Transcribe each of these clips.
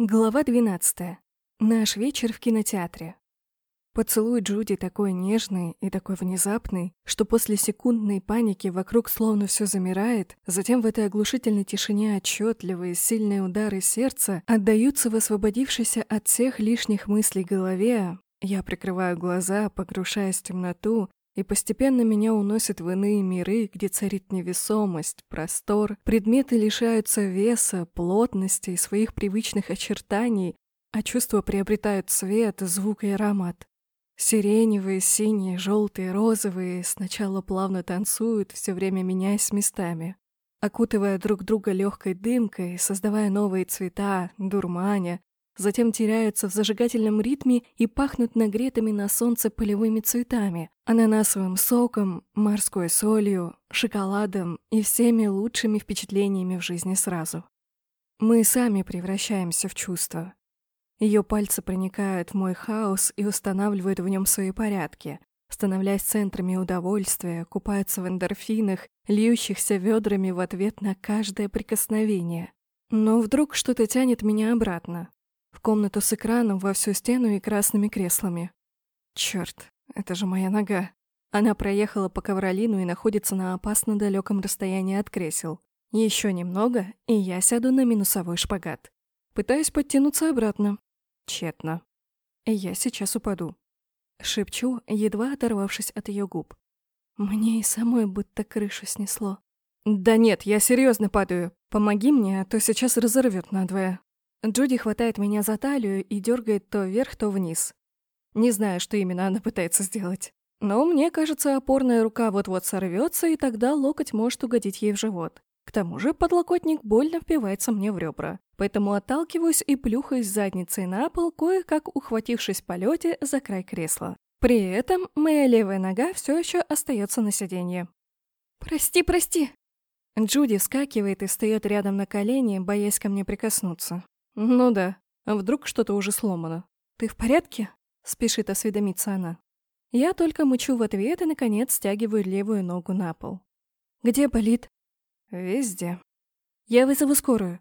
Глава 12. Наш вечер в кинотеатре. Поцелуй Джуди такой нежный и такой внезапный, что после секундной паники вокруг словно все замирает, затем в этой оглушительной тишине отчетливые сильные удары сердца отдаются в освободившейся от всех лишних мыслей голове. Я прикрываю глаза, погружаясь в темноту, и постепенно меня уносят в иные миры, где царит невесомость, простор, предметы лишаются веса, плотности и своих привычных очертаний, а чувства приобретают цвет, звук и аромат. Сиреневые, синие, желтые, розовые сначала плавно танцуют, все время меняясь местами, окутывая друг друга легкой дымкой, создавая новые цвета, дурманя, затем теряются в зажигательном ритме и пахнут нагретыми на солнце полевыми цветами, ананасовым соком, морской солью, шоколадом и всеми лучшими впечатлениями в жизни сразу. Мы сами превращаемся в чувства. Ее пальцы проникают в мой хаос и устанавливают в нем свои порядки, становляясь центрами удовольствия, купаются в эндорфинах, льющихся ведрами в ответ на каждое прикосновение. Но вдруг что-то тянет меня обратно, в комнату с экраном во всю стену и красными креслами. Черт, это же моя нога. Она проехала по ковролину и находится на опасно далеком расстоянии от кресел. Еще немного, и я сяду на минусовой шпагат. Пытаюсь подтянуться обратно. Тщетно. Я сейчас упаду. Шепчу, едва оторвавшись от ее губ. Мне и самой будто крышу снесло. «Да нет, я серьезно падаю. Помоги мне, а то сейчас разорвет надвое». Джуди хватает меня за талию и дергает то вверх, то вниз. Не знаю, что именно она пытается сделать. Но мне кажется, опорная рука вот-вот сорвется, и тогда локоть может угодить ей в живот. К тому же подлокотник больно впивается мне в ребра. Поэтому отталкиваюсь и плюхаюсь задницей на пол, кое-как ухватившись в полете за край кресла. При этом моя левая нога все еще остается на сиденье. «Прости, прости!» Джуди вскакивает и встает рядом на колени, боясь ко мне прикоснуться. «Ну да. А вдруг что-то уже сломано?» «Ты в порядке?» — спешит осведомиться она. Я только мучу в ответ и, наконец, стягиваю левую ногу на пол. «Где болит?» «Везде». «Я вызову скорую».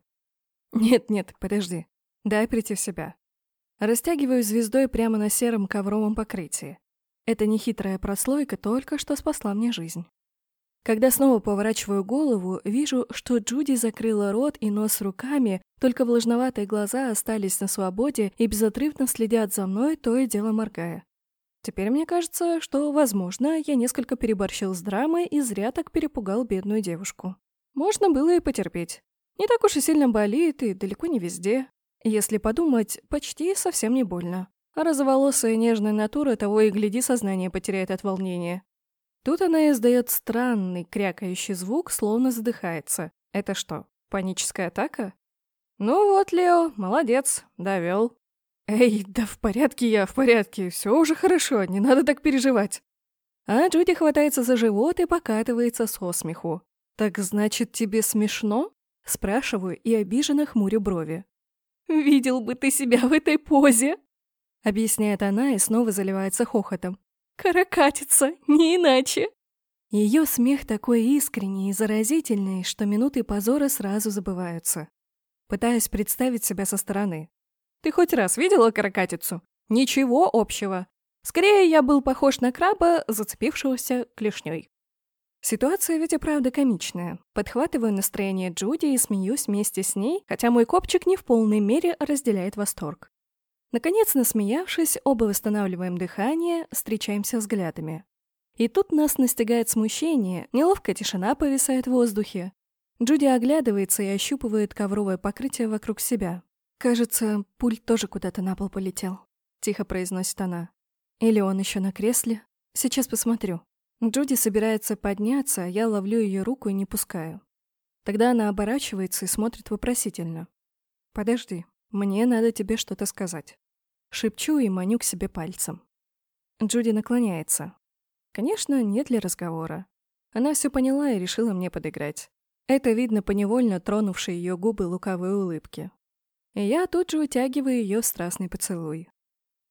«Нет-нет, подожди. Дай прийти в себя». Растягиваю звездой прямо на сером ковровом покрытии. Эта нехитрая прослойка только что спасла мне жизнь. Когда снова поворачиваю голову, вижу, что Джуди закрыла рот и нос руками, только влажноватые глаза остались на свободе и безотрывно следят за мной, то и дело моргая. Теперь мне кажется, что, возможно, я несколько переборщил с драмой и зря так перепугал бедную девушку. Можно было и потерпеть. Не так уж и сильно болит, и далеко не везде. Если подумать, почти совсем не больно. А розоволосая нежная натура того и гляди сознание потеряет от волнения. Тут она издает странный крякающий звук, словно задыхается. Это что, паническая атака? Ну вот, Лео, молодец, довел. Эй, да в порядке я, в порядке, все уже хорошо, не надо так переживать. А Джуди хватается за живот и покатывается со смеху. «Так значит, тебе смешно?» Спрашиваю и обиженно хмурю брови. «Видел бы ты себя в этой позе!» Объясняет она и снова заливается хохотом. Каракатица, не иначе. Ее смех такой искренний и заразительный, что минуты позора сразу забываются. Пытаюсь представить себя со стороны. Ты хоть раз видела каракатицу? Ничего общего. Скорее, я был похож на краба, зацепившегося клешней. Ситуация ведь и правда комичная. Подхватываю настроение Джуди и смеюсь вместе с ней, хотя мой копчик не в полной мере разделяет восторг. Наконец, насмеявшись, оба восстанавливаем дыхание, встречаемся взглядами. И тут нас настигает смущение, неловкая тишина повисает в воздухе. Джуди оглядывается и ощупывает ковровое покрытие вокруг себя. «Кажется, пульт тоже куда-то на пол полетел», — тихо произносит она. «Или он еще на кресле? Сейчас посмотрю». Джуди собирается подняться, я ловлю ее руку и не пускаю. Тогда она оборачивается и смотрит вопросительно. «Подожди, мне надо тебе что-то сказать». Шепчу и маню к себе пальцем. Джуди наклоняется. Конечно, нет ли разговора. Она все поняла и решила мне подыграть. Это видно по невольно тронувшей ее губы лукавой улыбки. И я тут же утягиваю ее в страстный поцелуй.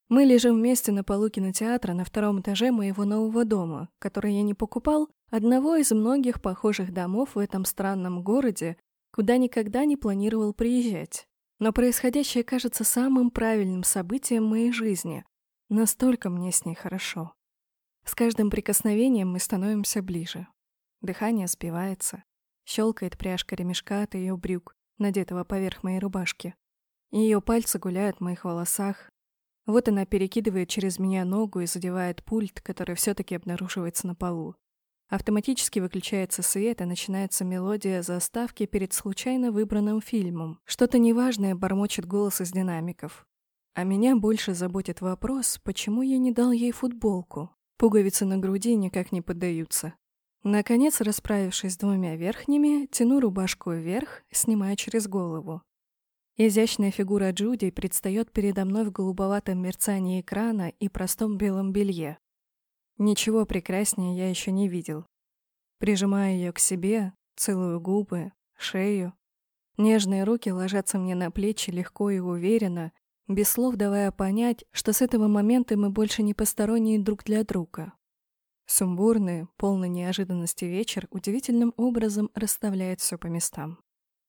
Мы лежим вместе на полу кинотеатра на втором этаже моего нового дома, который я не покупал, одного из многих похожих домов в этом странном городе, куда никогда не планировал приезжать. Но происходящее кажется самым правильным событием моей жизни. Настолько мне с ней хорошо. С каждым прикосновением мы становимся ближе. Дыхание сбивается. Щелкает пряжка ремешка от ее брюк, надетого поверх моей рубашки. Ее пальцы гуляют в моих волосах. Вот она перекидывает через меня ногу и задевает пульт, который все-таки обнаруживается на полу. Автоматически выключается свет, и начинается мелодия заставки перед случайно выбранным фильмом. Что-то неважное бормочет голос из динамиков. А меня больше заботит вопрос, почему я не дал ей футболку. Пуговицы на груди никак не поддаются. Наконец, расправившись двумя верхними, тяну рубашку вверх, снимая через голову. Изящная фигура Джуди предстает передо мной в голубоватом мерцании экрана и простом белом белье. Ничего прекраснее я еще не видел. Прижимаю ее к себе, целую губы, шею. Нежные руки ложатся мне на плечи легко и уверенно, без слов давая понять, что с этого момента мы больше не посторонние друг для друга. Сумбурный, полный неожиданности вечер удивительным образом расставляет все по местам.